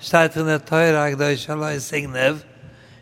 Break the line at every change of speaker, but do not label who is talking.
שטייט אין דער טייער אַ גדוי שלוי סיגנב